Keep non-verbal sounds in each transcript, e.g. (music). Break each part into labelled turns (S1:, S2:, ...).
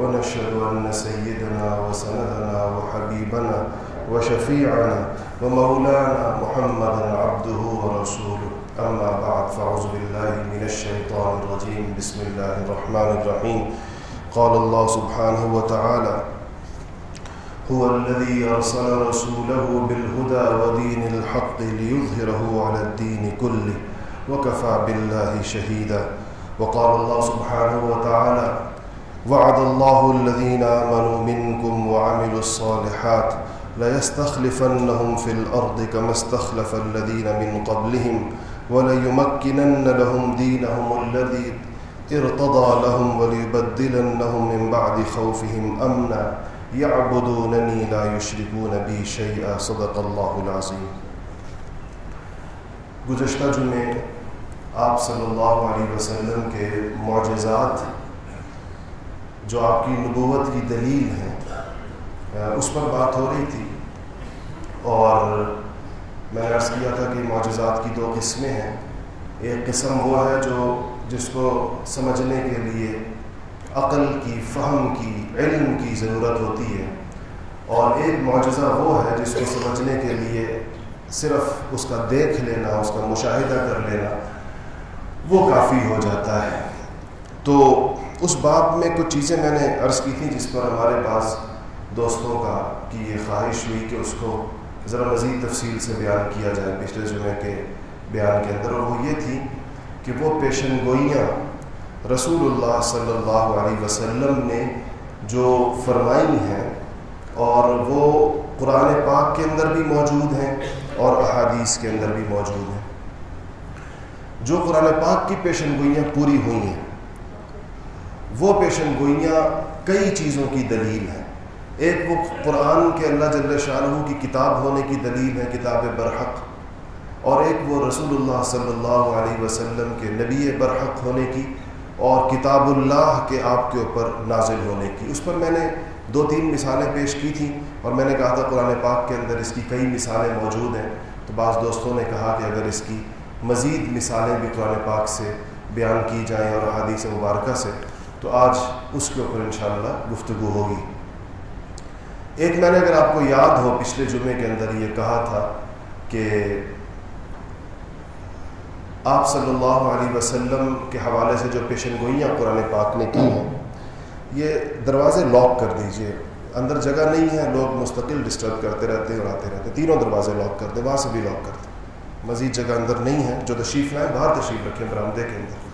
S1: ونشهد أن سيدنا وسندنا وحبيبنا وشفيعنا ومولانا محمد عبده ورسوله أما بعد فعوذ بالله من الشيطان الرجيم بسم الله الرحمن الرحيم قال الله سبحانه وتعالى هو الذي أرسل رسوله بالهدى ودين الحق ليظهره على الدين كله وكفى بالله شهيدا وقال الله سبحانه وتعالى وعد الله الذين آمنوا منكم وعملوا الصالحات ليستخلفنهم في الأرض كما استخلف الذين من قبلهم وليمكنن لهم دينهم الذي ارتضى لهم وليبدلنهم من بعد خوفهم أمنا يعبدونني لا يشركون بي شيئا صدق الله العظيم گزشتہ جمعے آپ صلی اللہ علیہ وسلم کے معجزات جو آپ کی نبوت کی دلیل ہے اس پر بات ہو رہی تھی اور میں نے عرض کیا تھا کہ معجزات کی دو قسمیں ہیں ایک قسم وہ ہے جو جس کو سمجھنے کے لیے عقل کی فہم کی علم کی ضرورت ہوتی ہے اور ایک معجزہ وہ ہے جس کو سمجھنے کے لیے صرف اس کا دیکھ لینا اس کا مشاہدہ کر لینا وہ کافی ہو جاتا ہے تو اس باب میں کچھ چیزیں میں نے عرض کی تھیں جس پر ہمارے پاس دوستوں کا کہ یہ خواہش ہوئی کہ اس کو ذرا مزید تفصیل سے بیان کیا جائے پچھلے جمعے کے بیان کے اندر اور وہ یہ تھی کہ وہ پیشن گوئیاں رسول اللہ صلی اللہ علیہ وسلم نے جو فرمائی ہیں اور وہ قرآن پاک کے اندر بھی موجود ہیں اور احادیث کے اندر بھی موجود ہیں جو قرآن پاک کی پیشن گوئیاں پوری ہوئی ہیں وہ پیشن گوئیاں کئی چیزوں کی دلیل ہیں ایک وہ قرآن کے اللہ جل شاہ رحو کی کتاب ہونے کی دلیل ہے کتاب برحق اور ایک وہ رسول اللہ صلی اللہ علیہ وسلم کے نبی برحق ہونے کی اور کتاب اللہ کے آپ کے اوپر نازل ہونے کی اس پر میں نے دو تین مثالیں پیش کی تھیں اور میں نے کہا تھا قرآن پاک کے اندر اس کی کئی مثالیں موجود ہیں تو بعض دوستوں نے کہا کہ اگر اس کی مزید مثالیں بھی قرآن پاک سے بیان کی جائیں اور حادیث مبارکہ سے تو آج اس کے اوپر انشاءاللہ گفتگو ہوگی ایک میں نے اگر آپ کو یاد ہو پچھلے جمعے کے اندر یہ کہا تھا کہ آپ صلی اللہ علیہ وسلم کے حوالے سے جو پیشن گوئیاں قرآن پاک نے کی ہیں یہ دروازے لاک کر دیجئے اندر جگہ نہیں ہے لوگ مستقل ڈسٹرب کرتے رہتے اور آتے رہتے تینوں دروازے لاک کر دیں وہاں سے بھی لاک کر دیں مزید جگہ اندر نہیں ہے جو تشریف لائیں باہر تشریف رکھیں برآمدے کے اندر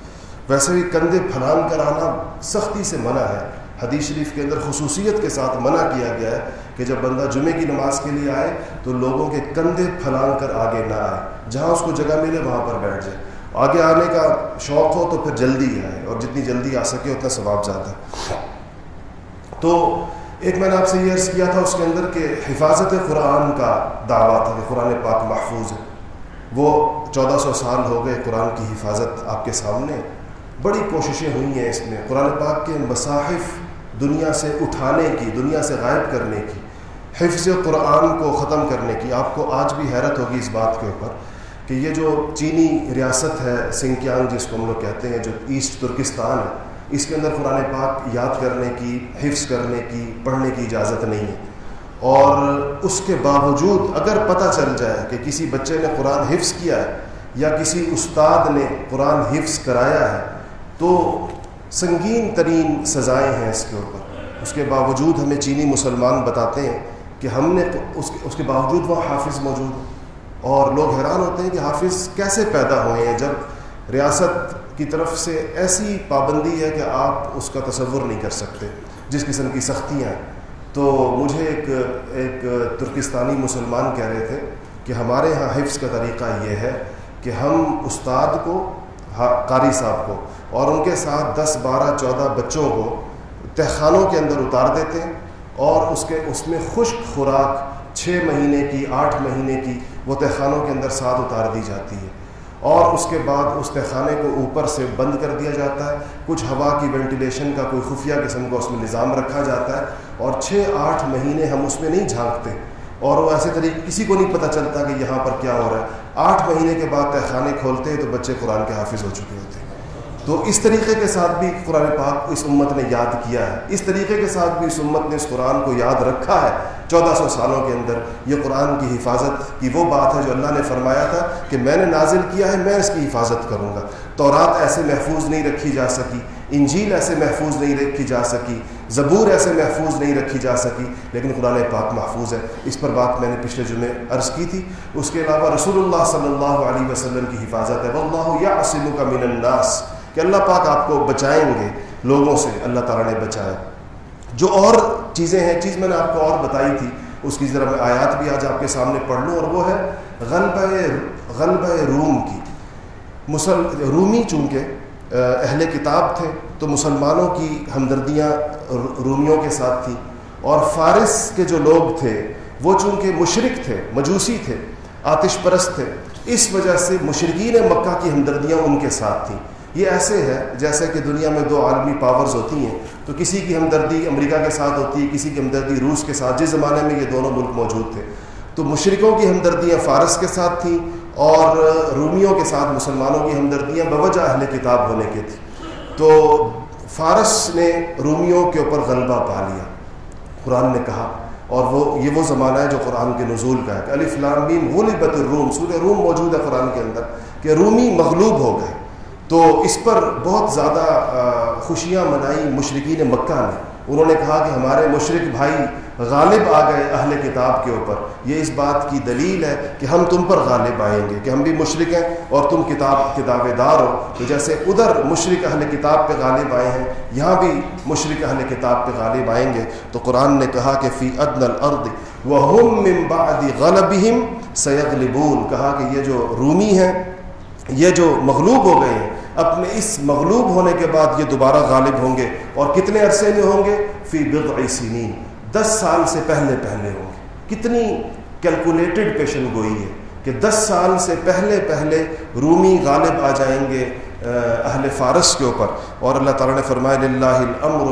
S1: ویسے بھی کندھے پھلان کر آنا سختی سے منع ہے حدیث شریف کے اندر خصوصیت کے ساتھ منع کیا گیا ہے کہ جب بندہ جمعے کی نماز کے لیے آئے تو لوگوں کے کندھے پھلان کر آگے نہ آئے جہاں اس کو جگہ ملے وہاں پر بیٹھ جائے آگے آنے کا شوق ہو تو پھر جلدی آئے اور جتنی جلدی آ سکے اتنا ثواب جاتا تو ایک میں نے آپ سے یہ عرض کیا تھا اس کے اندر کہ حفاظت قرآن کا دعویٰ تھا کہ قرآن پاک محفوظ ہے وہ چودہ سو سال ہو گئے قرآن کی حفاظت آپ کے سامنے بڑی کوششیں ہوئی ہیں اس میں قرآن پاک کے مصاحف دنیا سے اٹھانے کی دنیا سے غائب کرنے کی حفظ قرآن کو ختم کرنے کی آپ کو آج بھی حیرت ہوگی اس بات کے اوپر کہ یہ جو چینی ریاست ہے سنکیانگ جس کو ہم لوگ کہتے ہیں جو ایسٹ ترکستان ہے اس کے اندر قرآن پاک یاد کرنے کی حفظ کرنے کی پڑھنے کی اجازت نہیں ہے اور اس کے باوجود اگر پتہ چل جائے کہ کسی بچے نے قرآن حفظ کیا ہے یا کسی استاد نے قرآن حفظ کرایا ہے تو سنگین ترین سزائیں ہیں اس کے اوپر اس کے باوجود ہمیں چینی مسلمان بتاتے ہیں کہ ہم نے اس کے باوجود وہاں حافظ موجود اور لوگ حیران ہوتے ہیں کہ حافظ کیسے پیدا ہوئے ہیں جب ریاست کی طرف سے ایسی پابندی ہے کہ آپ اس کا تصور نہیں کر سکتے جس قسم کی سختیاں تو مجھے ایک ایک ترکستانی مسلمان کہہ رہے تھے کہ ہمارے ہاں حفظ کا طریقہ یہ ہے کہ ہم استاد کو قاری صاحب کو اور ان کے ساتھ دس بارہ چودہ بچوں کو تہخانوں کے اندر اتار دیتے ہیں اور اس کے اس میں خشک خوراک چھ مہینے کی آٹھ مہینے کی وہ تہخانوں کے اندر ساتھ اتار دی جاتی ہے اور اس کے بعد اس تہخانے کو اوپر سے بند کر دیا جاتا ہے کچھ ہوا کی وینٹیلیشن کا کوئی خفیہ قسم کا اس میں نظام رکھا جاتا ہے اور چھ آٹھ مہینے ہم اس میں نہیں جھانکتے اور وہ ایسے طریقے کسی کو نہیں پتہ چلتا کہ یہاں پر کیا ہو رہا ہے آٹھ مہینے کے بعد تہ خانے کھولتے تو بچے قرآن کے حافظ ہو چکے ہوتے تو اس طریقے کے ساتھ بھی قرآن پاک اس امت نے یاد کیا ہے اس طریقے کے ساتھ بھی اس امت نے اس قرآن کو یاد رکھا ہے چودہ سو سالوں کے اندر یہ قرآن کی حفاظت کی وہ بات ہے جو اللہ نے فرمایا تھا کہ میں نے نازل کیا ہے میں اس کی حفاظت کروں گا تورات ایسے محفوظ نہیں رکھی جا سکی انجیل ایسے محفوظ نہیں رکھی جا سکی زبور ایسے محفوظ نہیں رکھی جا سکی لیکن قرآن پاک محفوظ ہے اس پر بات میں نے پچھلے جمعے عرض کی تھی اس کے علاوہ رسول اللہ صلی اللہ علیہ وسلم کی حفاظت ہے واللہ یا اسلم کا الناس کہ اللہ پاک آپ کو بچائیں گے لوگوں سے اللہ تعالیٰ نے بچایا جو اور چیزیں ہیں چیز میں نے آپ کو اور بتائی تھی اس کی ذرا میں آیات بھی آج آپ کے سامنے پڑھ لوں اور وہ ہے غلبہ غلبہ روم کی مسل رومی چونکہ اہل کتاب تھے تو مسلمانوں کی ہمدردیاں رومیوں کے ساتھ تھیں اور فارس کے جو لوگ تھے وہ چونکہ مشرق تھے مجوسی تھے آتش پرست تھے اس وجہ سے مشرقین مکہ کی ہمدردیاں ان کے ساتھ تھیں یہ ایسے ہے جیسے کہ دنیا میں دو عالمی پاورز ہوتی ہیں تو کسی کی ہمدردی امریکہ کے ساتھ ہوتی ہے کسی کی ہمدردی روس کے ساتھ جس زمانے میں یہ دونوں ملک موجود تھے تو مشرقوں کی ہمدردیاں فارس کے ساتھ تھیں اور رومیوں کے ساتھ مسلمانوں کی ہمدردیاں بوجہ اہل کتاب ہونے کے تھی تو فارس نے رومیوں کے اوپر غلبہ پا لیا قرآن نے کہا اور وہ یہ وہ زمانہ ہے جو قرآن کے نزول کا ہے علی فلامین غلبت بت الروم سور روم موجود ہے قرآن کے اندر کہ رومی مغلوب ہو گئے تو اس پر بہت زیادہ خوشیاں منائی مشرقین مکہ نے انہوں نے کہا کہ ہمارے مشرق بھائی غالب آ گئے اہل کتاب کے اوپر یہ اس بات کی دلیل ہے کہ ہم تم پر غالب آئیں گے کہ ہم بھی مشرق ہیں اور تم کتاب کے دعوے دار ہو تو جیسے ادھر مشرق اہل کتاب پہ غالب آئے ہیں یہاں بھی مشرق اہل کتاب پہ غالب آئیں گے تو قرآن نے کہا کہ فی عدن الرد وہ بعد سید لبول کہا کہ یہ جو رومی ہیں یہ جو مغلوب ہو گئے ہیں اپنے اس مغلوب ہونے کے بعد یہ دوبارہ غالب ہوں گے اور کتنے عرصے میں ہوں گے فی بغ اسی دس سال سے پہلے پہلے ہوں گے کتنی کیلکولیٹڈ پیشن گوئی ہے کہ دس سال سے پہلے پہلے رومی غالب آ جائیں گے اہل فارس کے اوپر اور اللہ تعالیٰ نے فرمایا اللہ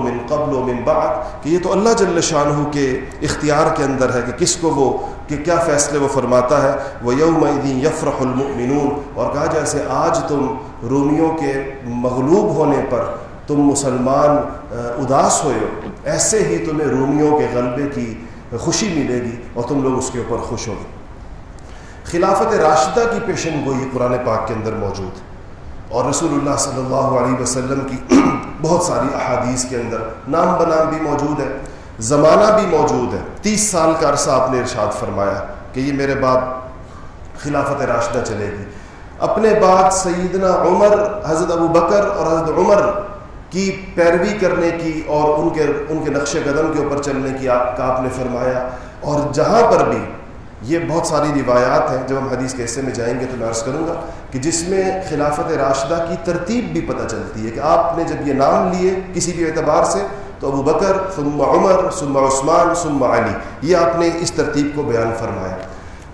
S1: من قبل و من بعد کہ یہ تو اللہ جل شاہ کے اختیار کے اندر ہے کہ کس کو وہ کہ کیا فیصلے وہ فرماتا ہے وہ یوم یفر المؤمنون اور کہا جیسے آج تم رومیوں کے مغلوب ہونے پر تم مسلمان اداس ہوئے ہو ایسے ہی تمہیں رومیوں کے غلبے کی خوشی ملے گی اور تم لوگ اس کے اوپر خوش ہو خلافت راشدہ کی پیشن گوئی قرآن پاک کے اندر موجود ہے اور رسول اللہ صلی اللہ علیہ وسلم کی (clears throat) بہت ساری احادیث کے اندر نام بنام بھی موجود ہے
S2: زمانہ بھی موجود ہے
S1: تیس سال کا عرصہ آپ نے ارشاد فرمایا کہ یہ میرے باپ خلافت راشدہ چلے گی اپنے بعد سیدنا عمر حضرت ابو بکر اور حضرت عمر کی پیروی کرنے کی اور ان کے ان کے نقش قدم کے اوپر چلنے کی آپ کا آپ نے فرمایا اور جہاں پر بھی یہ بہت ساری روایات ہیں جب ہم حدیث کے حصے میں جائیں گے تو میں عرض کروں گا کہ جس میں خلافت راشدہ کی ترتیب بھی پتہ چلتی ہے کہ آپ نے جب یہ نام لیے کسی بھی اعتبار سے تو ابو بکر ثم عمر ثم عثمان ثم علی یہ آپ نے اس ترتیب کو بیان فرمایا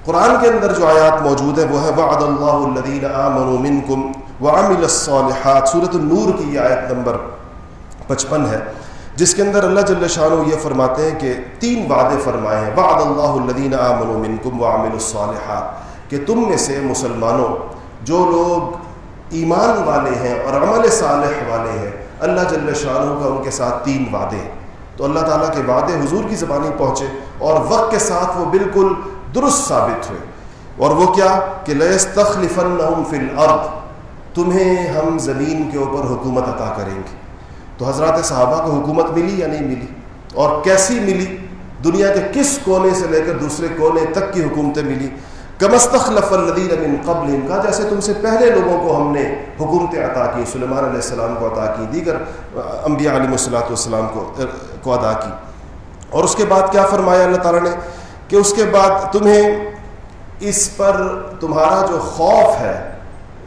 S1: قرآن کے اندر جو آیات موجود ہے وہ ہے وعد اللہ الدین عامن کم الصالحات صورت النور کی یہ آیت نمبر پچپن ہے جس کے اندر اللہ جل شاہ یہ فرماتے ہیں کہ تین وعدے فرمائے ہیں وعد اللہ الدین کم ومل الصالحات کہ تم میں سے مسلمانوں جو لوگ ایمان والے ہیں اور عمل صالح والے ہیں اللہ جل شاہ کا ان کے ساتھ تین وعدے تو اللہ تعالیٰ کے وعدے حضور کی زبانی پہنچے اور وقت کے ساتھ وہ بالکل درست ثابت ہوئے اور وہ کیا کہ تمہیں ہم زمین کے اوپر حکومت عطا کریں گے تو حضرات صحابہ کو حکومت ملی یا نہیں ملی اور کیسی ملی دنیا کے کس کونے سے لے کر دوسرے کونے تک کی حکومتیں ملی کمستخلف الدین الدین قبل کا جیسے تم سے پہلے لوگوں کو ہم نے حکومتیں عطا کی سلیمان علیہ السلام کو عطا کی دیگر انبیاء علیہ و صلاحت کو کو ادا کی اور اس کے بعد کیا فرمایا اللہ تعالیٰ نے کہ اس کے بعد تمہیں اس پر تمہارا جو خوف ہے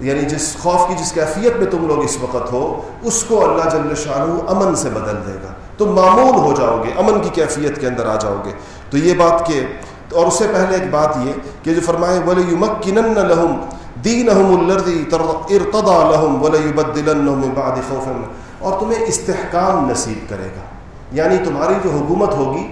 S1: یعنی جس خوف کی جس کیفیت میں تم لوگ اس وقت ہو اس کو اللہ جل شاہ امن سے بدل دے گا تم معمول ہو جاؤ گے امن کی کیفیت کے اندر آ جاؤ گے تو یہ بات کہ اور اس سے پہلے ایک بات یہ کہ جو فرمائے ارتدا ولیمکن لحمّ اور تمہیں استحکام نصیب کرے گا یعنی تمہاری جو حکومت ہوگی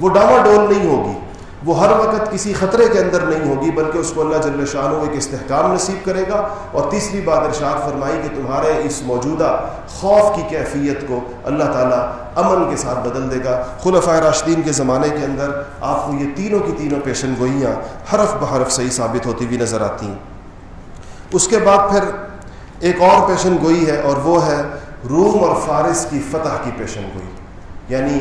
S1: وہ ڈاما ڈول نہیں ہوگی وہ ہر وقت کسی خطرے کے اندر نہیں ہوگی بلکہ اس کو اللہ جل ہوگئے ایک استحکام نصیب کرے گا اور تیسری بات ارشاد فرمائی کہ تمہارے اس موجودہ خوف کی کیفیت کو اللہ تعالیٰ امن کے ساتھ بدل دے گا خلفۂ راشدین کے زمانے کے اندر آپ کو یہ تینوں کی تینوں پیشن گوئیاں حرف بحرف صحیح ثابت ہوتی ہوئی نظر آتی ہیں اس کے بعد پھر ایک اور پیشن گوئی ہے اور وہ ہے روم اور فارس کی فتح کی پیشن گوئی یعنی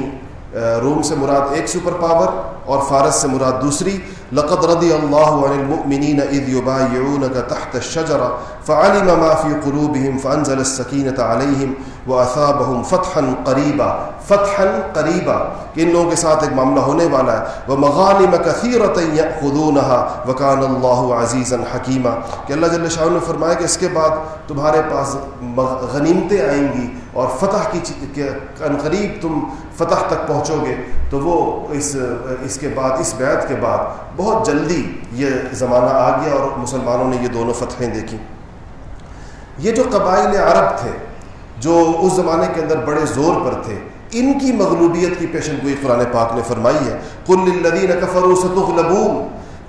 S1: روم سے مراد ایک سپر پاور اور فارس سے مراد دوسری لقد رضي الله عن إذ يبايعونك تحت الشجرة فعلم ما في قلوبهم فأنزل السكينة عليهم وأثابهم فتحا قريبا فتحا فتح کہ ان لوگوں کے ساتھ ایک معاملہ ہونے والا ہے وہ مغانی وکان اللہ عزیز حکیمہ کہ اللہ جل نے فرمایا کہ اس کے بعد تمہارے پاس غنیمتیں آئیں گی اور فتح کی عن قریب تم فتح تک پہنچو گے تو وہ اس اس کے بعد اس بیعت کے بعد بہت جلدی یہ زمانہ آ گیا اور مسلمانوں نے یہ دونوں فتحیں دیکھیں یہ جو قبائل عرب تھے جو اس زمانے کے اندر بڑے زور پر تھے ان کی مغلوبیت کی پیشن گوئی قرآن پاک نے فرمائی ہے کل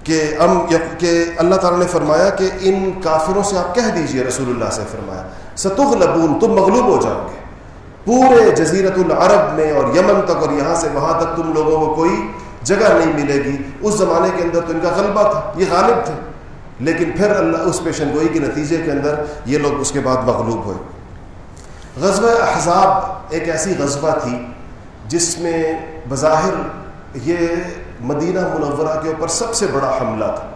S1: کہ ام کہ اللہ تعالیٰ نے فرمایا کہ ان کافروں سے آپ کہہ دیجئے رسول اللہ سے فرمایا ستوخ تم مغلوب ہو جاؤ گے پورے جزیرت العرب میں اور یمن تک اور یہاں سے وہاں تک تم لوگوں کو کوئی جگہ نہیں ملے گی اس زمانے کے اندر تو ان کا غلبہ تھا یہ غالب تھے لیکن پھر اللہ اس پیشن گوئی کے نتیجے کے اندر یہ لوگ اس کے بعد مغلوب ہوئے غزوہ احزاب ایک ایسی غزوہ تھی جس میں بظاہر یہ مدینہ منورہ کے اوپر سب سے بڑا حملہ تھا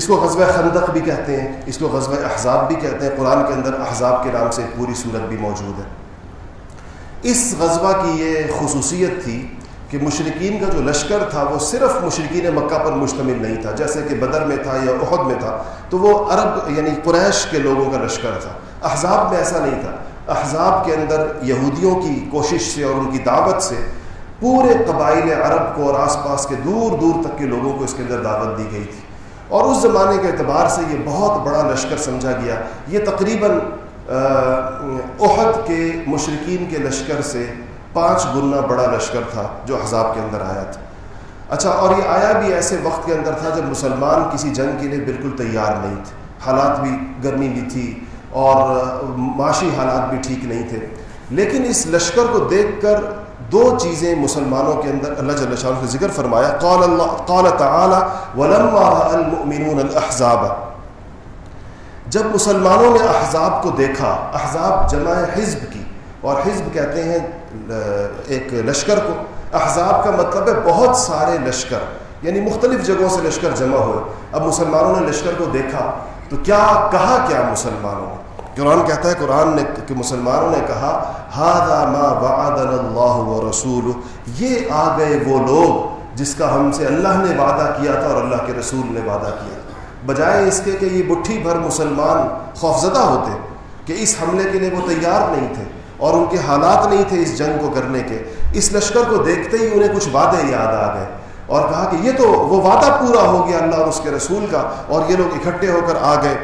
S1: اس کو غزوہ خندق بھی کہتے ہیں اس کو غزوہ احزاب بھی کہتے ہیں قرآن کے اندر احزاب کے نام سے پوری صورت بھی موجود ہے اس غزوہ کی یہ خصوصیت تھی کہ مشرقین کا جو لشکر تھا وہ صرف مشرقین مکہ پر مشتمل نہیں تھا جیسے کہ بدر میں تھا یا عہد میں تھا تو وہ عرب یعنی قریش کے لوگوں کا لشکر تھا احزاب میں ایسا نہیں تھا احزاب کے اندر یہودیوں کی کوشش سے اور ان کی دعوت سے پورے قبائل عرب کو اور آس پاس کے دور دور تک کے لوگوں کو اس کے اندر دعوت دی گئی تھی اور اس زمانے کے اعتبار سے یہ بہت بڑا لشکر سمجھا گیا یہ تقریباً عہد کے مشرقین کے لشکر سے پانچ گنا بڑا لشکر تھا جو حذاب کے اندر آیا تھا اچھا اور یہ آیا بھی ایسے وقت کے اندر تھا جب مسلمان کسی جنگ کے لیے بالکل تیار نہیں تھے حالات بھی گرمی بھی تھی اور معاشی حالات بھی ٹھیک نہیں تھے لیکن اس لشکر کو دیکھ کر دو چیزیں مسلمانوں کے اندر اللہ جل شاہ نے ذکر فرمایا اللہ کول المؤمنون الاحزاب جب مسلمانوں نے احزاب کو دیکھا احزاب جمع حزب کی اور حزب کہتے ہیں ایک لشکر کو احزاب کا مطلب ہے بہت سارے لشکر یعنی مختلف جگہوں سے لشکر جمع ہوئے اب مسلمانوں نے لشکر کو دیکھا تو کیا کہا کیا مسلمانوں نے قرآن کہتا ہے قرآن نے کہ مسلمانوں نے کہا ہاد ما ود اللہ و رسول یہ آ گئے وہ لوگ جس کا ہم سے اللہ نے وعدہ کیا تھا اور اللہ کے رسول نے وعدہ کیا بجائے اس کے کہ یہ بٹھی بھر مسلمان خوفزدہ ہوتے کہ اس حملے کے لیے وہ تیار نہیں تھے اور ان کے حالات نہیں تھے اس جنگ کو کرنے کے اس لشکر کو دیکھتے ہی انہیں کچھ وعدے یاد آ گئے اور کہا کہ یہ تو وہ وعدہ پورا ہو گیا اللہ اور اس کے رسول کا اور یہ لوگ اکٹھے ہو کر آ گئے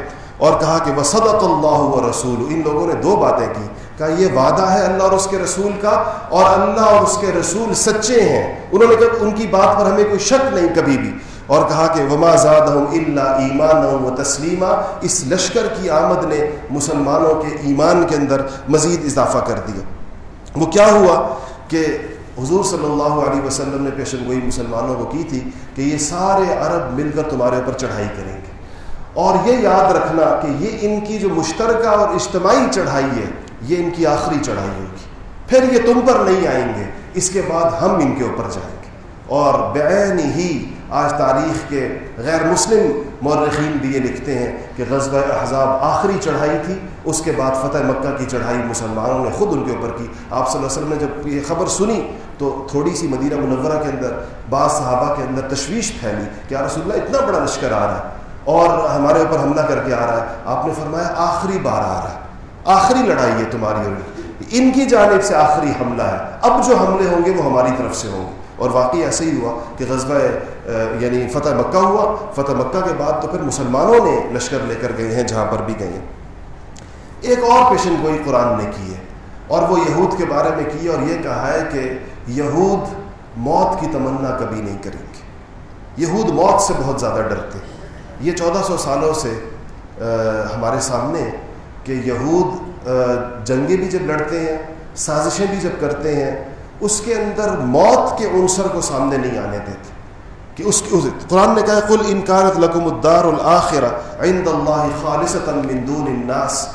S1: اور کہا کہ وہ صدق اللہ و رسول ان لوگوں نے دو باتیں کی کہا یہ وعدہ ہے اللہ اور اس کے رسول کا اور اللہ اور اس کے رسول سچے ہیں انہوں نے کہا ان کی بات پر ہمیں کوئی شک نہیں کبھی بھی اور کہا کہ وما زاد ہوں اللہ ایمان ہوں تسلیمہ اس لشکر کی آمد نے مسلمانوں کے ایمان کے اندر مزید اضافہ کر دیا وہ کیا ہوا کہ حضور صلی اللہ علیہ وسلم نے پیشن گوئی مسلمانوں کو کی تھی کہ یہ سارے عرب مل کر تمہارے اوپر چڑھائی کریں گے اور یہ یاد رکھنا کہ یہ ان کی جو مشترکہ اور اجتماعی چڑھائی ہے یہ ان کی آخری چڑھائی ہوگی پھر یہ تم پر نہیں آئیں گے اس کے بعد ہم ان کے اوپر جائیں گے اور بین ہی آج تاریخ کے غیر مسلم مورخین بھی یہ لکھتے ہیں کہ غزوہ احزاب آخری چڑھائی تھی اس کے بعد فتح مکہ کی چڑھائی مسلمانوں نے خود ان کے اوپر کی آپ صلی اللہ علیہ وسلم نے جب یہ خبر سنی تو تھوڑی سی مدینہ منورہ کے اندر بعض صحابہ کے اندر تشویش پھیلی کہ یار اللہ اتنا بڑا لشکر آ رہا ہے اور ہمارے اوپر حملہ کر کے آ رہا ہے آپ نے فرمایا آخری بار آ رہا ہے آخری لڑائی ہے تمہاری اور ان کی جانب سے آخری حملہ ہے اب جو حملے ہوں گے وہ ہماری طرف سے ہوں گے اور واقعی ایسے ہی ہوا کہ غزبۂ یعنی فتح مکہ ہوا فتح مکہ کے بعد تو پھر مسلمانوں نے لشکر لے کر گئے ہیں جہاں پر بھی گئے ہیں ایک اور پیشن گوئی قرآن نے کی ہے اور وہ یہود کے بارے میں کی اور یہ کہا ہے کہ یہود موت کی تمنا کبھی نہیں کریں گے یہود موت سے بہت زیادہ ڈرتے ہیں یہ چودہ سو سالوں سے ہمارے سامنے کہ یہود جنگیں بھی جب لڑتے ہیں سازشیں بھی جب کرتے ہیں اس کے اندر موت کے عنصر کو سامنے نہیں آنے دیتے کہ کی قرآن نے کہا کل انکارت الدار الآخر عند اللہ مندون الناس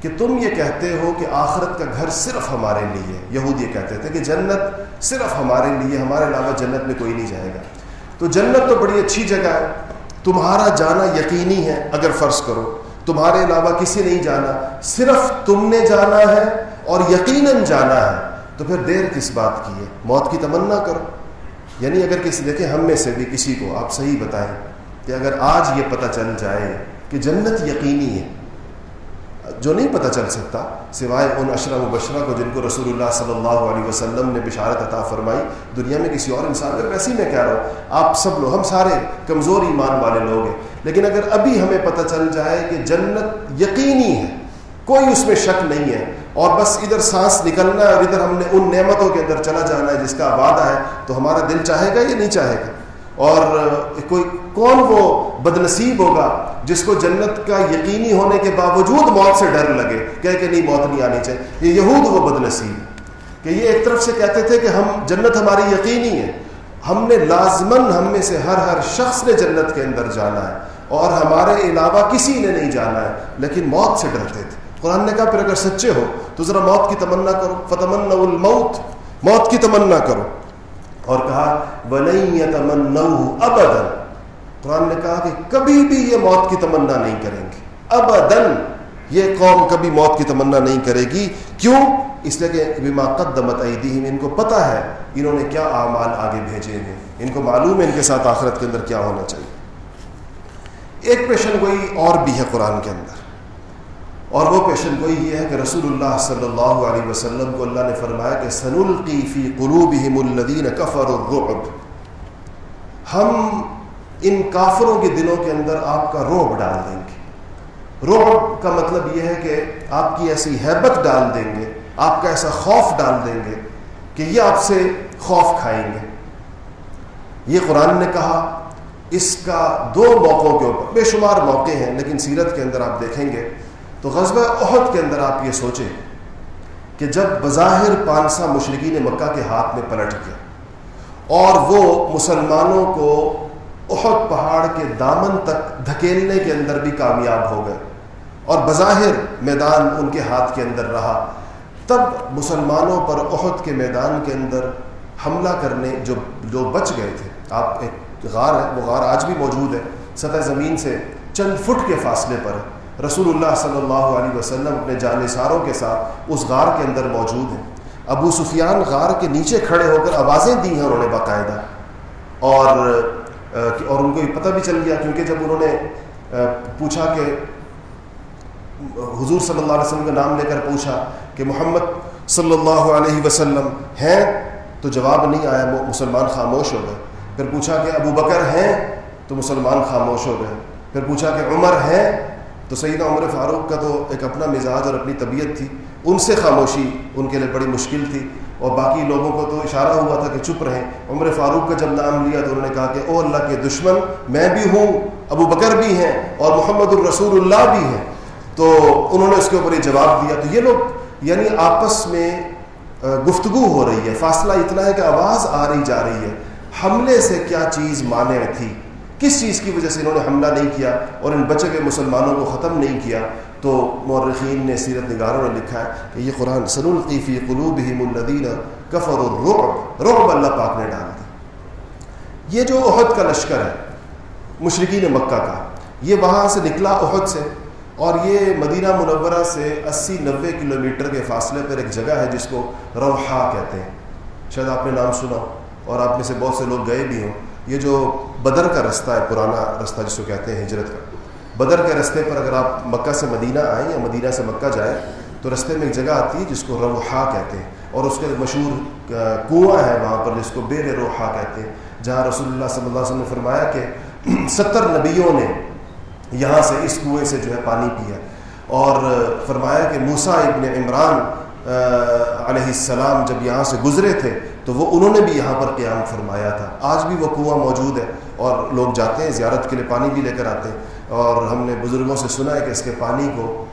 S1: کہ تم یہ کہتے ہو کہ آخرت کا گھر صرف ہمارے لیے یہود یہ کہتے تھے کہ جنت صرف ہمارے لیے ہمارے علاوہ جنت میں کوئی نہیں جائے گا تو جنت تو بڑی اچھی جگہ ہے تمہارا جانا یقینی ہے اگر فرض کرو تمہارے علاوہ کسی نہیں جانا صرف تم نے جانا ہے اور یقیناً جانا ہے تو پھر دیر کس بات کی ہے موت کی تمنا کرو یعنی اگر کسی دیکھیں ہم میں سے بھی کسی کو آپ صحیح بتائیں کہ اگر آج یہ پتہ چل جائے کہ جنت یقینی ہے جو نہیں پتہ چل سکتا سوائے ان اشرہ و بشرا کو جن کو رسول اللہ صلی اللہ علیہ وسلم نے بشارت عطا فرمائی دنیا میں کسی اور انسان کا ویسے ہی میں رہا ہوں آپ سب لوگ ہم سارے کمزور ایمان والے لوگ ہیں لیکن اگر ابھی ہمیں پتہ چل جائے کہ جنت یقینی ہے کوئی اس میں شک نہیں ہے اور بس ادھر سانس نکلنا ہے اور ادھر ہم نے ان نعمتوں کے اندر چلا جانا ہے جس کا وعدہ ہے تو ہمارا دل چاہے گا یا نہیں چاہے گا اور کوئی کون وہ نصیب ہوگا جس کو جنت کا یقینی ہونے کے باوجود موت سے ڈر لگے کہہ کہ نہیں موت نہیں آنی چاہیے یہ یہود وہ نصیب کہ یہ ایک طرف سے کہتے تھے کہ ہم جنت ہماری یقینی ہے ہم نے لازمن ہم میں سے ہر ہر شخص نے جنت کے اندر جانا ہے اور ہمارے علاوہ کسی نے نہیں جانا ہے لیکن موت سے ڈرتے تھے قرآن نے کہا پھر اگر سچے ہو تو ذرا موت کی تمنا کرو فتمن الموت موت کی تمنا کرو اور کہا قرآن نے کہا کہ کبھی بھی یہ موت کی تمنا نہیں کریں گے اب ادن یہ قوم کبھی موت کی تمنا نہیں کرے گی کیوں اس لیے کہ بیما قدمت ان کو پتہ ہے انہوں نے کیا اعمال آگے بھیجے ہیں ان کو معلوم ہے ان کے ساتھ آخرت کے اندر کیا ہونا چاہیے ایک پیشن گوئی اور بھی ہے قرآن کے اندر اور وہ پیشن گوئی یہ ہے کہ رسول اللہ صلی اللہ علیہ وسلم کو اللہ نے فرمایا کہ کفر ہم ان کافروں کے دلوں کے اندر آپ کا روب ڈال دیں گے روب کا مطلب یہ ہے کہ آپ کی ایسی ہیبت ڈال دیں گے آپ کا ایسا خوف ڈال دیں گے کہ یہ آپ سے خوف کھائیں گے یہ قرآن نے کہا اس کا دو موقعوں کے اوپر بے شمار موقع ہیں لیکن سیرت کے اندر آپ دیکھیں گے تو غزب عہد کے اندر آپ یہ سوچیں کہ جب بظاہر پانسا مشرقی نے مکہ کے ہاتھ میں پلٹ کیا اور وہ مسلمانوں کو احد پہاڑ کے دامن تک دھکیلنے کے اندر بھی کامیاب ہو گئے اور بظاہر میدان ان کے ہاتھ کے اندر رہا تب مسلمانوں پر عہد کے میدان کے اندر حملہ کرنے جو جو بچ گئے تھے آپ ایک غار ہے وہ غار آج بھی موجود ہے سطح زمین سے چند فٹ کے فاصلے پر رسول اللہ صلی اللہ علیہ وسلم اپنے جان ساروں کے ساتھ اس غار کے اندر موجود ہیں ابو سفیان غار کے نیچے کھڑے ہو کر آوازیں دی ہیں انہوں نے باقاعدہ اور اور ان کو یہ پتہ بھی چل گیا کیونکہ جب انہوں نے پوچھا کہ حضور صلی اللہ علیہ وسلم کا نام لے کر پوچھا کہ محمد صلی اللہ علیہ وسلم ہیں تو جواب نہیں آیا مسلمان خاموش ہو گئے پھر پوچھا کہ ابو بکر ہیں تو مسلمان خاموش ہو گئے پھر پوچھا کہ عمر ہیں تو سیدہ عمر فاروق کا تو ایک اپنا مزاج اور اپنی طبیعت تھی ان سے خاموشی ان کے لیے بڑی مشکل تھی اور باقی لوگوں کو تو اشارہ ہوا تھا کہ چپ رہیں عمر فاروق کا جب نام لیا تو انہوں نے کہا کہ او اللہ کے دشمن میں بھی ہوں ابو بکر بھی ہیں اور محمد الرسول اللہ بھی ہیں تو انہوں نے اس کے اوپر یہ جواب دیا تو یہ لوگ یعنی آپس میں گفتگو ہو رہی ہے فاصلہ اتنا ہے کہ آواز آ رہی جا رہی ہے حملے سے کیا چیز مانع تھی کس چیز کی وجہ سے انہوں نے حملہ نہیں کیا اور ان بچے کے مسلمانوں کو ختم نہیں کیا تو مورخین نے سیرت نگاروں نے لکھا ہے کہ یہ قرآن سن القیفی قلوب ہی مندین کفر روح اللہ پاک نے ڈال دی یہ جو عہد کا لشکر ہے مشرقین مکہ کا یہ وہاں سے نکلا عہد سے اور یہ مدینہ منورہ سے اسی نوے کلومیٹر کے فاصلے پر ایک جگہ ہے جس کو روحا کہتے ہیں شاید آپ نے نام سنا ہو اور آپ میں سے بہت سے لوگ گئے بھی ہوں یہ جو بدر کا رستہ ہے پرانا رستہ جس کو کہتے ہیں ہجرت کا بدر کے رستے پر اگر آپ مکہ سے مدینہ آئیں یا مدینہ سے مکہ جائیں تو رستے میں ایک جگہ آتی ہے جس کو روحا کہتے ہیں اور اس کے مشہور کنواں ہے وہاں پر جس کو بے روحا کہتے ہیں جہاں رسول اللہ صلی اللہ علیہ وسلم نے فرمایا کہ (clears throat) ستر نبیوں نے یہاں سے اس کنویں سے جو ہے پانی پیا اور فرمایا کہ موسا ابن عمران علیہ السلام جب یہاں سے گزرے تھے تو وہ انہوں نے بھی یہاں پر قیام فرمایا تھا آج بھی وہ کنواں موجود ہے اور لوگ جاتے ہیں زیارت کے لیے پانی بھی لے کر آتے ہیں اور ہم نے بزرگوں سے سنا ہے کہ اس کے پانی کو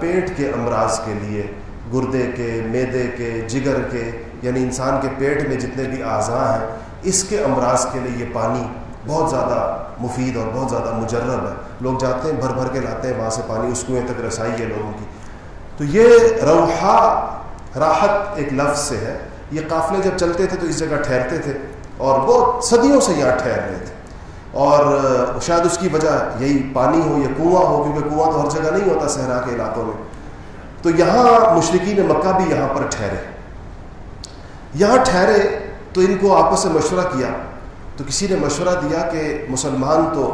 S1: پیٹ کے امراض کے لیے گردے کے میدے کے جگر کے یعنی انسان کے پیٹ میں جتنے بھی اعضاء ہیں اس کے امراض کے لیے یہ پانی بہت زیادہ مفید اور بہت زیادہ مجرب ہے لوگ جاتے ہیں بھر بھر کے لاتے ہیں وہاں سے پانی اس کنویں تک رسائی ہے لوگوں کی تو یہ روحا راحت ایک لفظ سے ہے یہ قافلے جب چلتے تھے تو اس جگہ ٹھہرتے تھے اور وہ صدیوں سے یہاں ٹھہر رہے تھے اور شاید اس کی وجہ یہی پانی ہو یا کنواں ہو کیونکہ کنواں تو ہر جگہ نہیں ہوتا صحرا کے علاقوں میں تو یہاں مشرقین مکہ بھی یہاں پر ٹھہرے یہاں ٹھہرے تو ان کو آپس سے مشورہ کیا تو کسی نے مشورہ دیا کہ مسلمان تو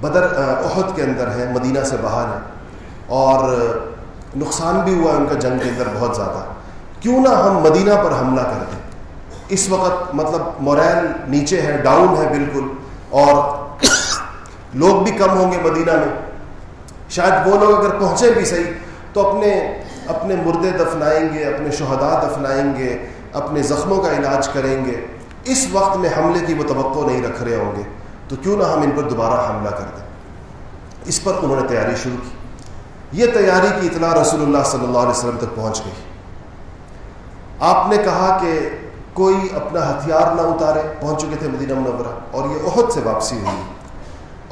S1: بدر احد کے اندر ہیں مدینہ سے باہر ہیں اور نقصان بھی ہوا ہے ان کا جنگ کے اندر بہت زیادہ کیوں نہ ہم مدینہ پر حملہ کر دیں اس وقت مطلب موریل نیچے ہے ڈاؤن ہے بالکل اور لوگ بھی کم ہوں گے مدینہ میں شاید وہ لوگ اگر پہنچے بھی صحیح تو اپنے اپنے مردے دفنائیں گے اپنے شہداء دفنائیں گے اپنے زخموں کا علاج کریں گے اس وقت میں حملے کی وہ توقع نہیں رکھ رہے ہوں گے تو کیوں نہ ہم ان پر دوبارہ حملہ کر دیں اس پر انہوں نے تیاری شروع کی یہ تیاری کی اطلاع رسول اللہ صلی اللہ علیہ وسلم تک پہنچ گئی آپ نے کہا کہ کوئی اپنا ہتھیار نہ اتارے پہنچ چکے تھے مدینہ منورہ اور یہ عہد سے واپسی ہوئی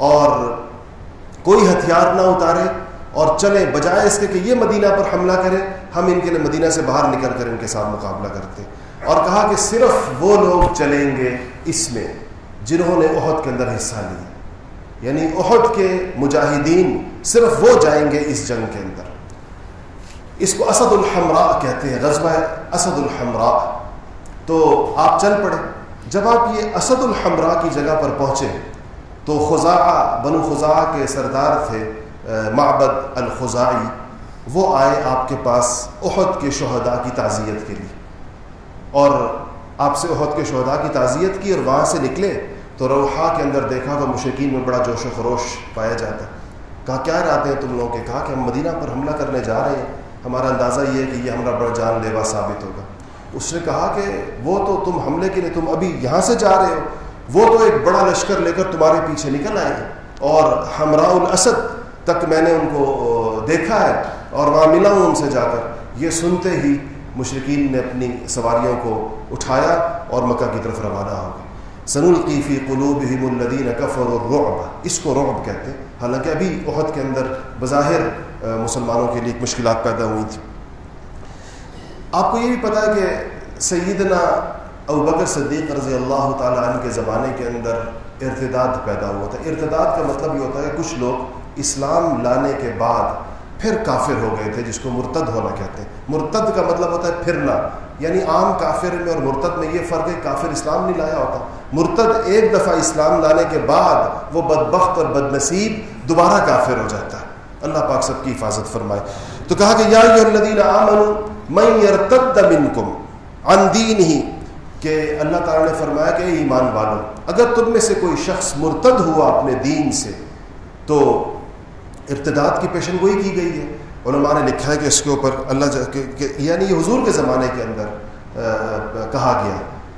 S1: اور کوئی ہتھیار نہ اتارے اور چلے بجائے اس کے کہ یہ مدینہ پر حملہ کرے ہم ان کے لیے مدینہ سے باہر نکل کر ان کے ساتھ مقابلہ کرتے اور کہا کہ صرف وہ لوگ چلیں گے اس میں جنہوں نے عہد کے اندر حصہ لیا یعنی عہد کے مجاہدین صرف وہ جائیں گے اس جنگ کے اندر اس کو اسد الحمراء کہتے ہیں غذبہ اسد الحمراء تو آپ چل پڑے جب آپ یہ اسد الحمراء کی جگہ پر پہنچے تو خزا بنو خزاں کے سردار تھے معبد الخزائی وہ آئے آپ کے پاس احد کے شہداء کی تعزیت کے لیے اور آپ سے عہد کے شہداء کی تعزیت کی اور وہاں سے نکلے تو روحا کے اندر دیکھا تو مشقین میں بڑا جوش و خروش پایا جاتا ہے کہا کیا راتے ہیں تم لوگوں کے کہا کہ ہم مدینہ پر حملہ کرنے جا رہے ہیں ہمارا اندازہ یہ ہے کہ یہ ہمارا بڑا جان لیوا ثابت ہوگا اس نے کہا کہ وہ تو تم حملے کے لیے تم ابھی یہاں سے جا رہے ہو وہ تو ایک بڑا لشکر لے کر تمہارے پیچھے نکل آئے اور ہمراہ الاسد تک میں نے ان کو دیکھا ہے اور وہاں ملا ہوں ان سے جا کر یہ سنتے ہی مشرقین نے اپنی سواریوں کو اٹھایا اور مکہ کی طرف روانہ ہو گئے سن القیفی قلوب ہیم اور اس کو رعب کہتے ہیں حالانکہ ابھی عہد کے اندر بظاہر مسلمانوں کے لیے مشکلات پیدا ہوئی تھیں آپ کو یہ بھی پتہ ہے کہ سیدنا ابوبکر بکر صدیق رضی اللہ تعالیٰ عنہ کے زمانے کے اندر ارتداد پیدا ہوا تھا ارتداد کا مطلب یہ ہوتا ہے کہ کچھ لوگ اسلام لانے کے بعد پھر کافر ہو گئے تھے جس کو مرتد ہونا کہتے ہیں مرتد کا مطلب ہوتا ہے پھرنا یعنی عام کافر میں اور مرتد میں یہ فرق ہے کافر اسلام نہیں لایا ہوتا مرتد ایک دفعہ اسلام لانے کے بعد وہ بدبخت اور بد نصیب دوبارہ کافر ہو جاتا ہے اللہ پاک سب کی حفاظت فرمائے تو کہا کہ یا یرتد منکم عن ہی کہ اللہ تعالیٰ نے فرمایا کہ ایمان والوں اگر تم میں سے کوئی شخص مرتد ہوا اپنے دین سے تو ارتداد کی پیشن گوئی کی گئی ہے علماء نے لکھا ہے کہ اس کے اوپر اللہ یعنی یہ حضور کے زمانے کے اندر کہا گیا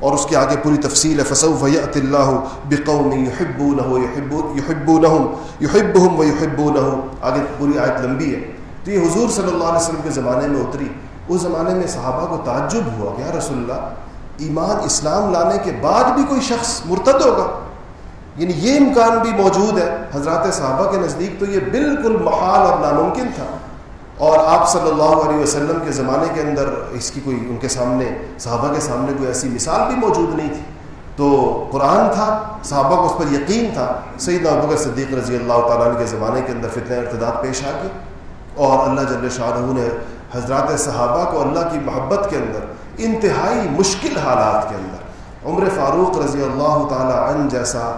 S1: اور اس کے آگے پوری تفصیل ہے فسو بیہط اللہ بقوم یو نو ہبو یحب یو ہم آگے پوری آیت لمبی ہے تو یہ حضور صلی اللہ علیہ وسلم کے زمانے میں اتری اس زمانے میں صحابہ کو تعجب ہوا گیا رسول اللہ ایمان اسلام لانے کے بعد بھی کوئی شخص مرتد ہوگا یعنی یہ امکان بھی موجود ہے حضرات صحابہ کے نزدیک تو یہ بالکل محال اور ناممکن تھا اور آپ صلی اللہ علیہ وسلم کے زمانے کے اندر اس کی کوئی ان کے سامنے صحابہ کے سامنے کوئی ایسی مثال بھی موجود نہیں تھی تو قرآن تھا صحابہ کو اس پر یقین تھا سید ابوکر صدیق رضی اللہ تعالیٰ عنہ کے زمانے کے اندر فتنہ ارتداد پیش آ گئی اور اللہ جل شاہ نے حضرات صحابہ کو اللہ کی محبت کے اندر انتہائی مشکل حالات کے اندر عمر فاروق رضی اللہ تعالیٰ عنہ جیسا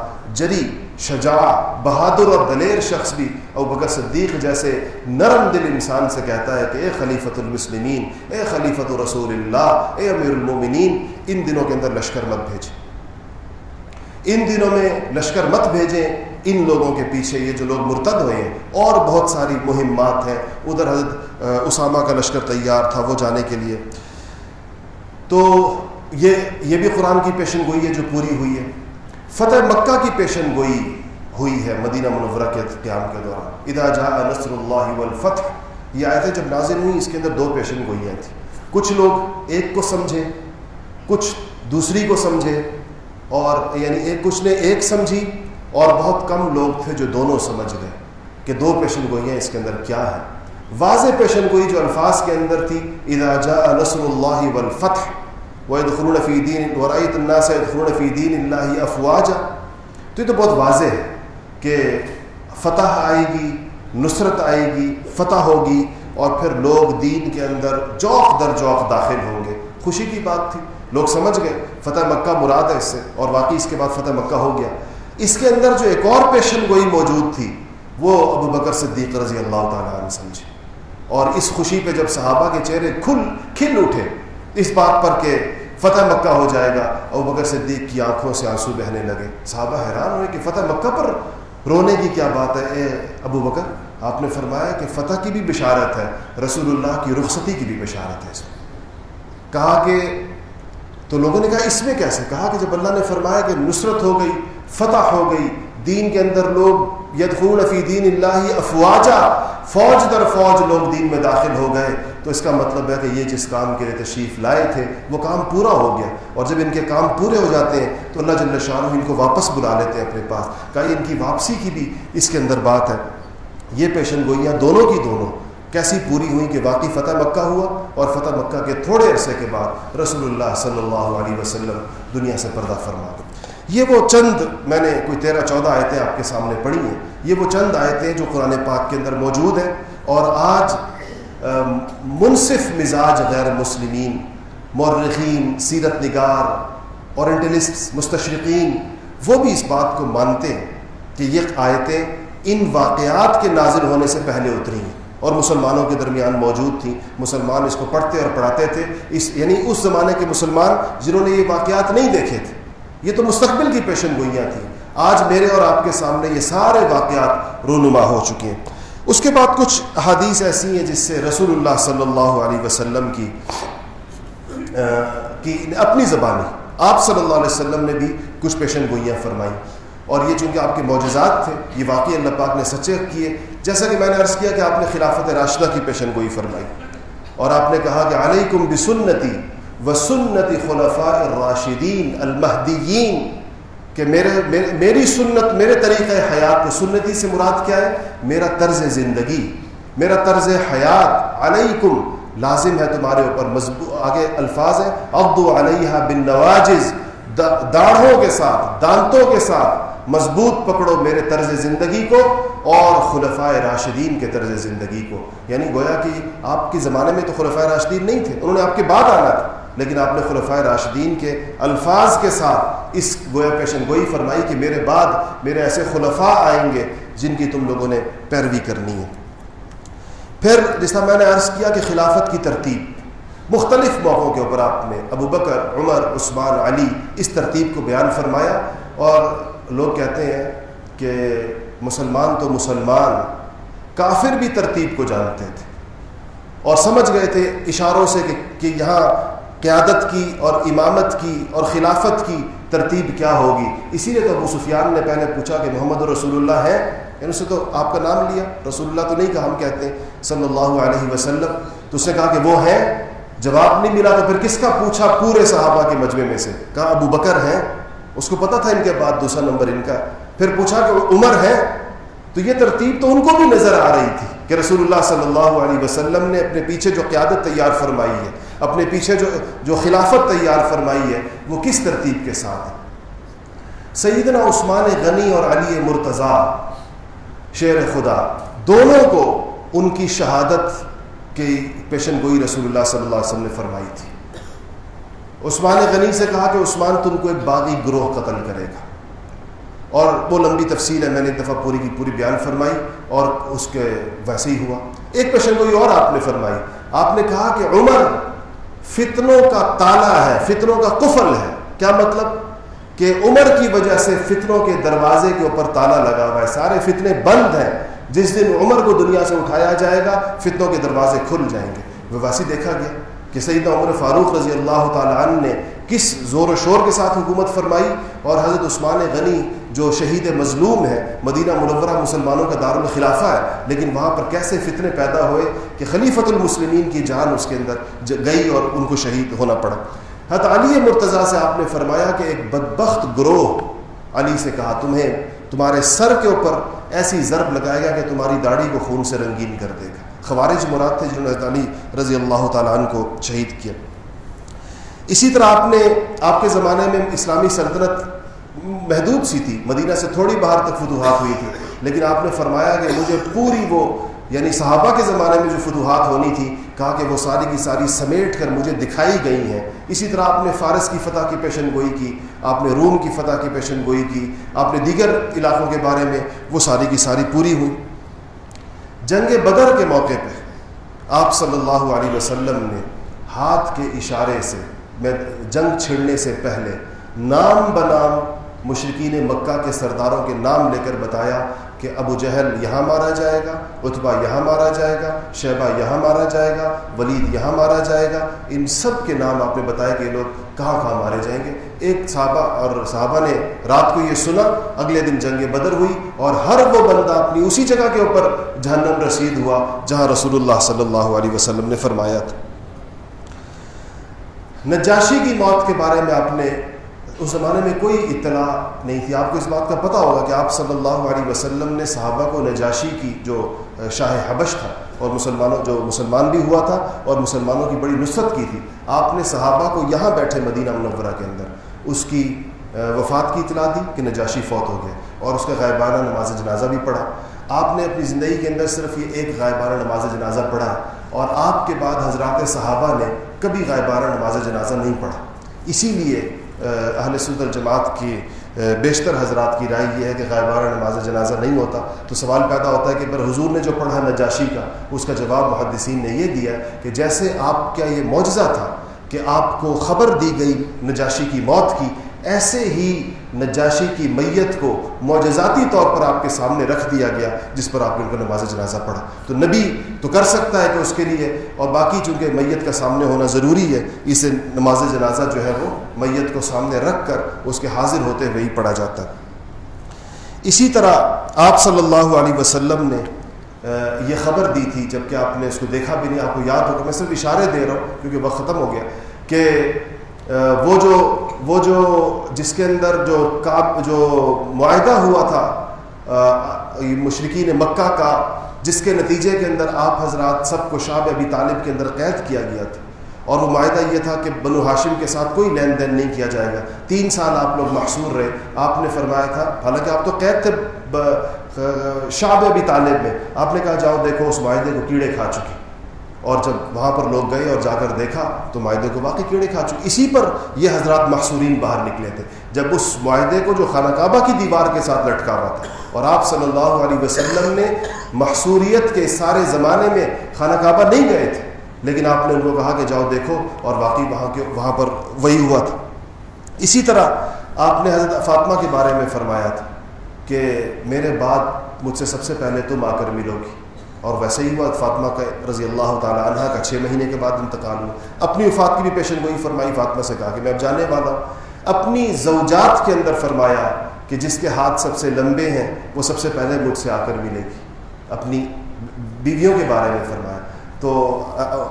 S1: جری شجاع بہادر اور دلیر شخص بھی او بکر صدیق جیسے نرم دل انسان سے کہتا ہے کہ اے خلیفۃ المسلمین اے خلیفۃ رسول اللہ اے امیر المومنین ان دنوں کے اندر لشکر مت بھیجیں ان دنوں میں لشکر مت بھیجیں ان لوگوں کے پیچھے یہ جو لوگ مرتد ہوئے ہیں اور بہت ساری مہمات ہیں ادھر حضرت اسامہ کا لشکر تیار تھا وہ جانے کے لیے تو یہ یہ بھی قرآن کی پیشن گوئی ہے جو پوری ہوئی ہے فتح مکہ کی پیشن گوئی ہوئی ہے مدینہ منورہ کے قیام کے دوران ادا جا نصر اللہ والفتح یہ آئے جب نازل ہوئی اس کے اندر دو پیشن گوئیاں تھیں کچھ لوگ ایک کو سمجھے کچھ دوسری کو سمجھے اور یعنی ایک کچھ نے ایک سمجھی اور بہت کم لوگ تھے جو دونوں سمجھ گئے کہ دو پیشن گوئیاں اس کے اندر کیا ہیں واضح پیشن گوئی جو الفاظ کے اندر تھی ادا جا نصر اللہ والفتح فِي دِينِ وَرَأَيْتُ النَّاسَ يَدْخُلُونَ فِي دِينِ اللَّهِ اَفْوَاجَ تو یہ تو بہت واضح ہے کہ فتح آئے گی نصرت آئے گی فتح ہوگی اور پھر لوگ دین کے اندر جوق در جوق داخل ہوں گے خوشی کی بات تھی لوگ سمجھ گئے فتح مکہ مراد ہے اس سے اور واقعی اس کے بعد فتح مکہ ہو گیا اس کے اندر جو ایک اور پیشن گوئی موجود تھی وہ ابو بکر صدیق رضی اللہ تعالیٰ نے سمجھے اور اس خوشی پہ جب صحابہ کے چہرے کھل کھل اٹھے اس بات پر کہ فتح مکہ ہو جائے گا اور بکر صدیق کی آنکھوں سے آنسو بہنے لگے صحابہ حیران ہوئے کہ فتح مکہ پر رونے کی کیا بات ہے اے ابو بکر آپ نے فرمایا کہ فتح کی بھی بشارت ہے رسول اللہ کی رخصتی کی بھی بشارت ہے اس میں کہا کہ تو لوگوں نے کہا اس میں کیسے کہا کہ جب اللہ نے فرمایا کہ نصرت ہو گئی فتح ہو گئی دین کے اندر لوگ یدخون فی دین اللہ افواجہ فوج در فوج لوگ دین میں داخل ہو گئے تو اس کا مطلب ہے کہ یہ جس کام کے لیے تشریف لائے تھے وہ کام پورا ہو گیا اور جب ان کے کام پورے ہو جاتے ہیں تو اللہ جل شاہ ان کو واپس بلا لیتے ہیں اپنے پاس کہ ان کی واپسی کی بھی اس کے اندر بات ہے یہ پیشن گوئیاں دونوں کی دونوں کیسی پوری ہوئیں کہ واقعی فتح مکہ ہوا اور فتح مکہ کے تھوڑے عرصے کے بعد رسول اللہ صلی اللہ علیہ وسلم دنیا سے پردہ فرما دو یہ وہ چند میں نے کوئی تیرہ چودہ آیتیں آپ کے سامنے پڑھی ہیں یہ وہ چند آیتیں جو قرآن پاک کے اندر موجود ہیں اور آج منصف مزاج غیر مسلمین مورخین سیرت نگار اورینٹلسٹ مستشرقین وہ بھی اس بات کو مانتے ہیں کہ یہ آیتیں ان واقعات کے نازل ہونے سے پہلے اتری ہیں اور مسلمانوں کے درمیان موجود تھیں مسلمان اس کو پڑھتے اور پڑھاتے تھے اس یعنی اس زمانے کے مسلمان جنہوں نے یہ واقعات نہیں دیکھے تھے یہ تو مستقبل کی پیشن گوئیاں تھیں آج میرے اور آپ کے سامنے یہ سارے واقعات رونما ہو چکے ہیں اس کے بعد کچھ حدیث ایسی ہیں جس سے رسول اللہ صلی اللہ علیہ وسلم کی کی اپنی زبان آپ صلی اللہ علیہ وسلم نے بھی کچھ پیشن گوئیاں فرمائیں اور یہ چونکہ آپ کے معجزات تھے یہ واقعی اللہ پاک نے سچے کیے جیسا کہ میں نے عرض کیا کہ آپ نے خلافت راشدہ کی پیشن گوئی فرمائی اور آپ نے کہا کہ علیکم بسنتی وسنتی خلفاء الراشدین المحدین کہ میرے میری سنت میرے طریقۂ حیات سنتی سے مراد کیا ہے میرا طرز زندگی میرا طرز حیات علیکم لازم ہے تمہارے اوپر مضبوط آگے الفاظ ہیں ابدو علیہ بن نوازز داڑھوں کے ساتھ دانتوں کے ساتھ مضبوط پکڑو میرے طرز زندگی کو اور خلفۂ راشدین کے طرز زندگی کو یعنی گویا کہ آپ کے زمانے میں تو خلفۂ راشدین نہیں تھے انہوں نے آپ کے بعد آنا تھا لیکن آپ نے خلفۂ راشدین کے الفاظ کے ساتھ اس گویا پیشن گوئی فرمائی کہ میرے بعد میرے ایسے خلفاء آئیں گے جن کی تم لوگوں نے پیروی کرنی ہے پھر جس طرح میں نے عرض کیا کہ خلافت کی ترتیب مختلف موقعوں کے اوپر آپ نے ابو بکر عمر عثمان علی اس ترتیب کو بیان فرمایا اور لوگ کہتے ہیں کہ مسلمان تو مسلمان کافر بھی ترتیب کو جانتے تھے اور سمجھ گئے تھے اشاروں سے کہ, کہ یہاں قیادت کی اور امامت کی اور خلافت کی ترتیب کیا ہوگی اسی لیے تو ابو سفیان نے پہلے پوچھا کہ محمد رسول اللہ ہے یعنی اسے تو آپ کا نام لیا رسول اللہ تو نہیں کہا ہم کہتے ہیں صلی اللہ علیہ وسلم تو اس نے کہا کہ وہ ہے جواب نہیں ملا تو پھر کس کا پوچھا پورے صحابہ کے مجمعے میں سے کہا ابو بکر ہیں اس کو پتا تھا ان کے بعد دوسرا نمبر ان کا پھر پوچھا کہ عمر ہے تو یہ ترتیب تو ان کو بھی نظر آ رہی تھی کہ رسول اللہ صلی اللہ علیہ وسلم نے اپنے پیچھے جو قیادت تیار فرمائی ہے اپنے پیچھے جو جو خلافت تیار فرمائی ہے وہ کس ترتیب کے ساتھ ہے سیدنا عثمان غنی اور علی مرتضی شیر خدا دونوں کو ان کی شہادت کی پیشن گوئی رسول اللہ صلی اللہ علیہ وسلم نے فرمائی تھی عثمان غنی سے کہا کہ عثمان تم کو ایک باغی گروہ قتل کرے گا اور وہ لمبی تفصیل ہے میں نے دفعہ پوری کی پوری بیان فرمائی اور اس کے ویسے ہی ہوا ایک پیشن گوئی اور آپ نے فرمائی آپ نے کہا کہ عمر فتنوں کا تالا ہے فتنوں کا کفل ہے کیا مطلب کہ عمر کی وجہ سے فتنوں کے دروازے کے اوپر تالا لگا ہوا ہے سارے فتنے بند ہیں جس دن عمر کو دنیا سے اٹھایا جائے گا فتنوں کے دروازے کھل جائیں گے ویسے دیکھا گیا کہ سیدہ عمر فاروق رضی اللہ تعالیٰ عنہ نے کس زور و شور کے ساتھ حکومت فرمائی اور حضرت عثمان غنی جو شہید مظلوم ہے مدینہ منورہ مسلمانوں کا دار الخلافہ ہے لیکن وہاں پر کیسے فتنے پیدا ہوئے کہ خلیفۃ المسلمین کی جان اس کے اندر گئی اور ان کو شہید ہونا پڑا حت علی مرتضیٰ سے آپ نے فرمایا کہ ایک بدبخت گروہ علی سے کہا تمہیں تمہارے سر کے اوپر ایسی ضرب لگائے گا کہ تمہاری داڑھی کو خون سے رنگین کر دے گا خوارج مراد تھے جنہوں نے علی رضی اللہ تعالیٰ عنہ کو شہید کیا اسی طرح آپ نے آپ کے زمانے میں اسلامی سلطنت محدود سی تھی مدینہ سے تھوڑی باہر تک فتوحات ہوئی تھی لیکن آپ نے فرمایا کہ مجھے پوری وہ یعنی صحابہ کے زمانے میں جو فتوحات ہونی تھی کہا کہ وہ ساری کی ساری سمیٹ کر مجھے دکھائی گئی ہیں اسی طرح آپ نے فارس کی فتح کی پیشن گوئی کی آپ نے روم کی فتح کی پیشن گوئی کی آپ نے دیگر علاقوں کے بارے میں وہ ساری کی ساری پوری ہوئی جنگ بدر کے موقع پہ آپ صلی اللہ علیہ وسلم نے ہاتھ کے اشارے سے میں جنگ چھڑنے سے پہلے نام بنام مشرقین مکہ کے سرداروں کے نام لے کر بتایا کہ ابو جہل یہاں مارا جائے گا اتبا یہاں مارا جائے گا شیبہ یہاں مارا جائے گا ولید یہاں مارا جائے گا ان سب کے نام آپ نے بتایا کہ یہ لوگ کہاں کہاں مارے جائیں گے ایک صحابہ اور صحابہ نے رات کو یہ سنا اگلے دن جنگ بدر ہوئی اور ہر وہ بندہ اپنی اسی جگہ کے اوپر جہنم رسید ہوا جہاں رسول اللہ صلی اللہ علیہ وسلم نے فرمایا تھا نجاشی کی موت کے بارے میں آپ نے اس زمانے میں کوئی اطلاع نہیں تھی آپ کو اس بات کا پتہ ہوگا کہ آپ صلی اللہ علیہ وسلم نے صحابہ کو نجاشی کی جو شاہ حبش تھا اور مسلمانوں جو مسلمان بھی ہوا تھا اور مسلمانوں کی بڑی نصرت کی تھی آپ نے صحابہ کو یہاں بیٹھے مدینہ منورہ کے اندر اس کی وفات کی اطلاع دی کہ نجاشی فوت ہو گئے اور اس کا غائبانہ نماز جنازہ بھی پڑھا آپ نے اپنی زندگی کے اندر صرف یہ ایک غائبانہ نماز جنازہ پڑھا اور آپ کے بعد حضرات صحابہ نے کبھی نماز جنازہ نہیں پڑھا اسی لیے اہل سود الجماعت کی بیشتر حضرات کی رائے یہ ہے کہ غائبانہ نماز جنازہ نہیں ہوتا تو سوال پیدا ہوتا ہے کہ پر حضور نے جو پڑھا نجاشی کا اس کا جواب محدثین نے یہ دیا کہ جیسے آپ کا یہ معجزہ تھا کہ آپ کو خبر دی گئی نجاشی کی موت کی ایسے ہی نجاشی کی میت کو معجزاتی طور پر آپ کے سامنے رکھ دیا گیا جس پر آپ نے ان کو نماز جنازہ پڑھا تو نبی تو کر سکتا ہے کہ اس کے لیے اور باقی چونکہ میت کا سامنے ہونا ضروری ہے اسے نماز جنازہ جو ہے وہ میت کو سامنے رکھ کر اس کے حاضر ہوتے ہوئے ہی پڑھا جاتا اسی طرح آپ صلی اللہ علیہ وسلم نے یہ خبر دی تھی جب کہ آپ نے اس کو دیکھا بھی نہیں آپ کو یاد ہو کہ میں صرف اشارے دے رہا ہوں کیونکہ وہ ختم ہو گیا کہ وہ جو وہ جو جس کے اندر جو کاب جو معاہدہ ہوا تھا مشرقین مکہ کا جس کے نتیجے کے اندر آپ حضرات سب کو شاب ابی طالب کے اندر قید کیا گیا تھا اور وہ معاہدہ یہ تھا کہ بنو ہاشم کے ساتھ کوئی لین دین نہیں کیا جائے گا تین سال آپ لوگ محصور رہے آپ نے فرمایا تھا حالانکہ آپ تو قید تھے شاب ابی طالب میں آپ نے کہا جاؤ دیکھو اس معاہدے کو کیڑے کھا چکے اور جب وہاں پر لوگ گئے اور جا کر دیکھا تو معاہدے کو واقعی کیڑے کھا چکے اسی پر یہ حضرات محصورین باہر نکلے تھے جب اس معاہدے کو جو خانہ کعبہ کی دیوار کے ساتھ لٹکا ہوا تھا اور آپ صلی اللہ علیہ وسلم نے محصوریت کے سارے زمانے میں خانہ کعبہ نہیں گئے تھے لیکن آپ نے ان کو کہا کہ جاؤ دیکھو اور واقعی وہاں کے وہاں پر وہی ہوا تھا اسی طرح آپ نے حضرت فاطمہ کے بارے میں فرمایا تھا کہ میرے بعد مجھ سے سب سے پہلے تم آ کر ملو گی اور ویسے ہی ہوا فاطمہ کا رضی اللہ تعالی عنہ کا چھ مہینے کے بعد انتقال ہوا اپنی وفات کی بھی پیشن گوئی فرمائی فاطمہ سے کہا کہ میں اب جانے والا ہوں اپنی زوجات کے اندر فرمایا کہ جس کے ہاتھ سب سے لمبے ہیں وہ سب سے پہلے مجھ سے آ کر ملے گی اپنی بیویوں کے بارے میں فرمایا تو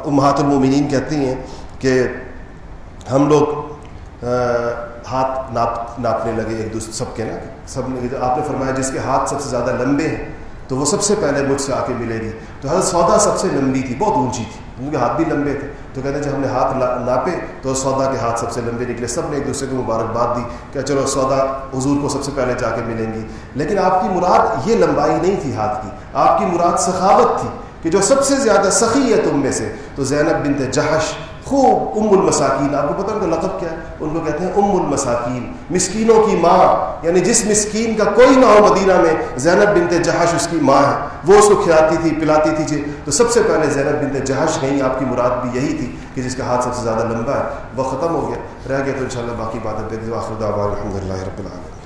S1: امہات المومنین کہتی ہیں کہ ہم لوگ ہاتھ ناپ ناپنے لگے ایک دوسرے سب کے نا سب نے آپ نے فرمایا جس کے ہاتھ سب سے زیادہ لمبے ہیں تو وہ سب سے پہلے مجھ سے آ کے ملے گی تو حضرت سودا سب سے لمبی تھی بہت اونچی تھی ان کے ہاتھ بھی لمبے تھے تو کہتے ہیں جب ہم نے ہاتھ ناپے تو سودا کے ہاتھ سب سے لمبے نکلے سب نے ایک دوسرے کو مبارکباد دی کہ چلو سودا حضور کو سب سے پہلے جا کے ملیں گی لیکن آپ کی مراد یہ لمبائی نہیں تھی ہاتھ کی آپ کی مراد سخاوت تھی کہ جو سب سے زیادہ سخی ہے تم میں سے تو زینب بنت جہش خوب ام المساکین آپ کو پتہ ان کا لقب کیا ہے ان کو کہتے ہیں ام المساکین مسکینوں کی ماں یعنی جس مسکین کا کوئی نہ ہو مدینہ میں زینب بنت جہاش اس کی ماں ہے وہ اس کو کھلاتی تھی پلاتی تھی جی تو سب سے پہلے زینب بنت جہاش نہیں آپ کی مراد بھی یہی تھی کہ جس کا ہاتھ سب سے زیادہ لمبا ہے وہ ختم ہو گیا رہ گیا تو انشاءاللہ شاء اللہ باقی بات کراخر الحمد اللہ رب العالمین